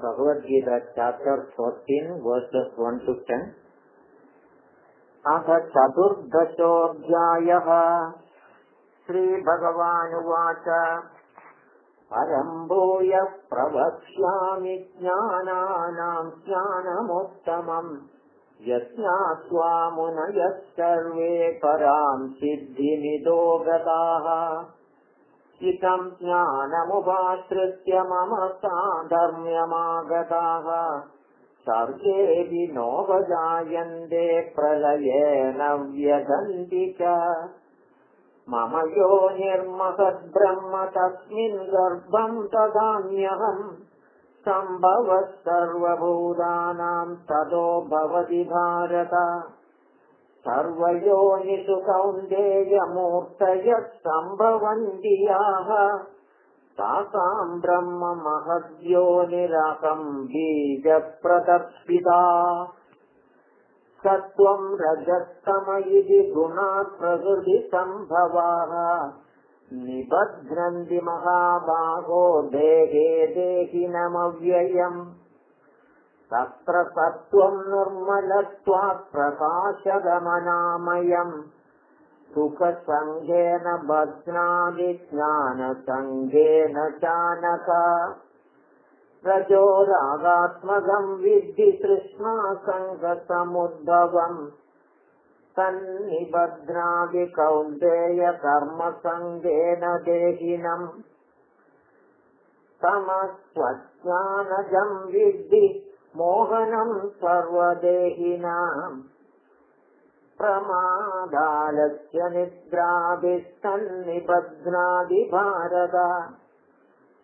Bhagavad Gita chapter fourteen verses one two ten अथ चतुर्दशोऽध्यायः श्रीभगवानुवाच भूय प्रवक्ष्यामि ज्ञानानां ज्ञानमुत्तमम् यज्ञात्वा मुनयः सर्वे परां सिद्धिमिदो गताः इदं ज्ञानमुपाश्रित्य मम साधर्म्यमागताः। सर्गेऽपि नोपजायन्ते प्रलयेन व्यदन्ति च। मम यो निर्महद्ब्रह्म तस्मिन् गर्भं ददाम्यहम् सम्भवः सर्वभूतानां ततो भवति भारत सर्वयोनिषु कौन्देयमूर्तयः सम्भवन्ति याः तासाम् ब्रह्म महद्योनिरहम् बीजप्रदर्शिता सत्त्वम् रजस्तम इति गुणात् प्रकृतिसम्भवाः निबध्नन्ति महाभागो देहे देहिनमव्ययम् तत्र सत्त्वम् निर्मलत्वात् प्रकाशगमनामयम् सुखसङ्गेन ज्ञानसङ्गेन चानक। रजोरागात्मकम् विद्धि तृष्णासङ्गसमुद्भवम् तन्निबध्नादिकौन्तेयकर्मसङ्गेन देहिनम्। तमस्त्वज्ञानजम् विद्धि मोहनं सर्वदेहिनाम् प्रमादालस्य निद्राभिस्तन्निबध्नादि भारत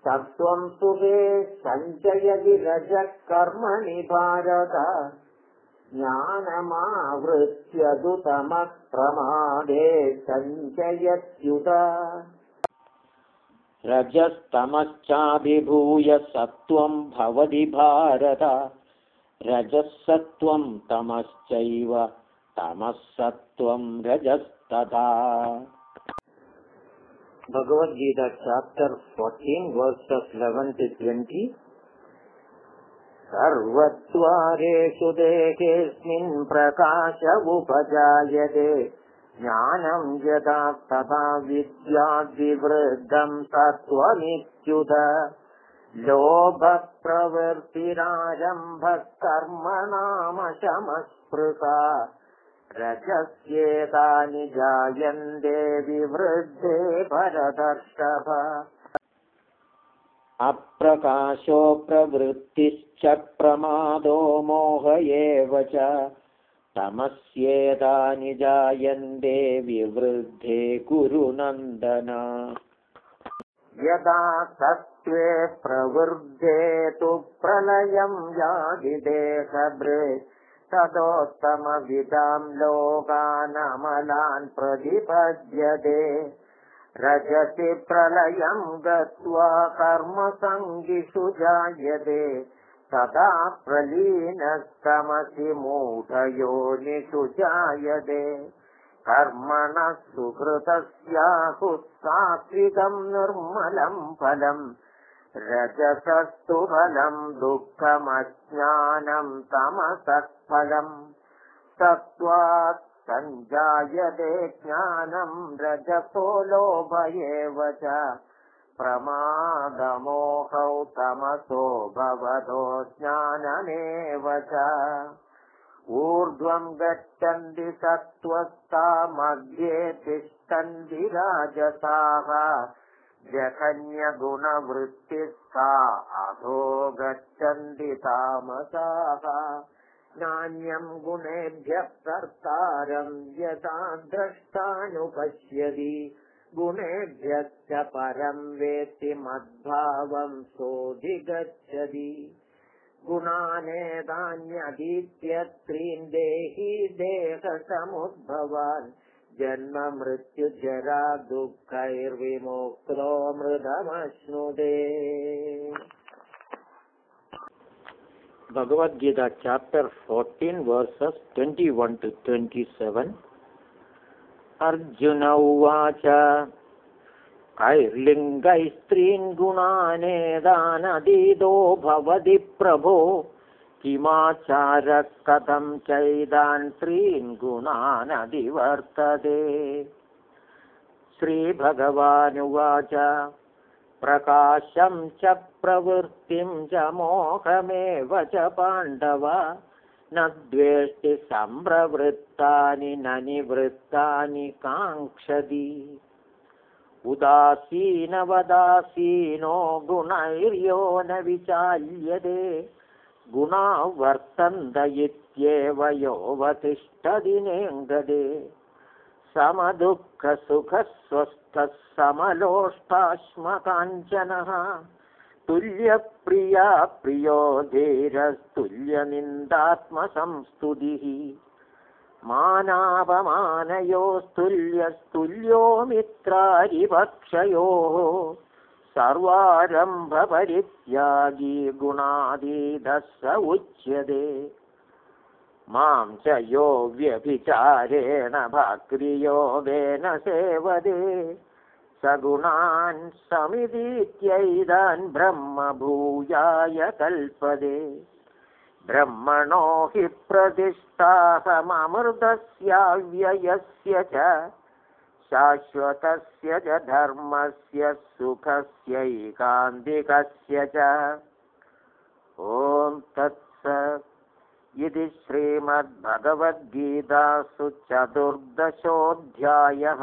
सत्त्वं सुखे सञ्चयति रजः भारत ज्ञानमावृत्य तमः प्रमादे सञ्चयत्युत। रजस्तमश्चाभिभूय सत्त्वं भवति भारत रजःसत्त्वं तमश्चैव तमः सत्त्वं रजस्तथा। Bhagavad Gita chapter fourteen verses eleven two twenty सर्वद्वारेषु देहेऽस्मिन् प्रकाश उपजायते ज्ञानं यदा तथा विद्याद्विवृद्धं सत्त्वमित्युत लोभप्रवृत्तिरारम्भः कर्म नाम शमस्पृता रजस्येतानि जायन्ते विवृद्धे भरदर्शभ अप्रकाशो प्रवृत्तिश्च प्रमादो मोह एव च। तमस्येतानि जायन्ते विवृद्धे कुरुनन्दन यदा सत्त्वे प्रवृद्धे तु प्रलयं यादिदेहभृ तदोत्तमविदां लोकानमलान् प्रतिपद्यते। रजति प्रलयं गत्वा कर्मसङ्गिषु जायते। तदा प्रलीनस्तमसि मूढयोनिषु जायते। कर्मणः सुकृतस्याहुत्सात्विकम् निर्मलम् फलम् रजसस्तु फलम् दुःखमज्ञानम् तमसत्फलम् सत्त्वात् सञ्जायते ज्ञानम् रजसो लोभ एव च प्रमादमोहौ तमसो भवतो ज्ञानमेव च ऊर्ध्वम् गच्छन्ति सत्त्वस्ता मध्ये तिष्ठन्ति राजसाः जघन्यगुणवृत्तिस्था अधो गच्छन्ति तामसाः। नान्यम् गुणेभ्यः कर्तारम् यदा द्रष्टानुपश्यति। गुणेभ्यश्च परम् वेत्ति मद्भावम् सोऽधिगच्छति। गुणानेतान्यधीत्य त्रीन् देहि देहसमुद्भवान् जन्म मृत्युजरा दुःखैर्विमुक्तो मृदमश्नुते Bhagavad Gita chapter fourteen verses twenty one to twenty seven Arjuna उवाच कैर्लिङ्गैस्त्रीन् गुणानेदानदीदो भवति प्रभो किमाचारः कथं चैदान् त्रीन् गुणानदिवर्तते श्रीभगवानुवाच प्रकाशं च प्रवृत्तिं च मोहमेव च पाण्डव न द्वेष्टि सम्प्रवृत्तानि न निवृत्तानि काङ्क्षति। उदासीनवदासीनो गुणैर्यो न विचाल्यते गुणा वर्तन्त इत्येव योऽवतिष्ठति नेङ्गदे समदुःखसुखस्वस्थः समलोष्टाश्मकाञ्चनः तुल्यप्रिया प्रियो धीरस्तुल्यनिन्दात्मसंस्तुतिः। मानापमानयोस्तुल्यस्तुल्यो मित्रारिभक्षयोः सर्वारम्भपरित्यागी गुणादीदः स उच्यते। मां च यो व्यभिचारेण भाक्रियोगेन सेवदे सगुणान् समितीत्यैदान् ब्रह्मभूयाय कल्पदे ब्रह्मणो हि प्रतिष्ठाहममृतस्याव्ययस्य च शाश्वतस्य च धर्मस्य सुखस्यैकान्तिकस्य च। ॐ तत्स। इति श्रीमद्भगवद्गीतासु चतुर्दशोऽध्यायः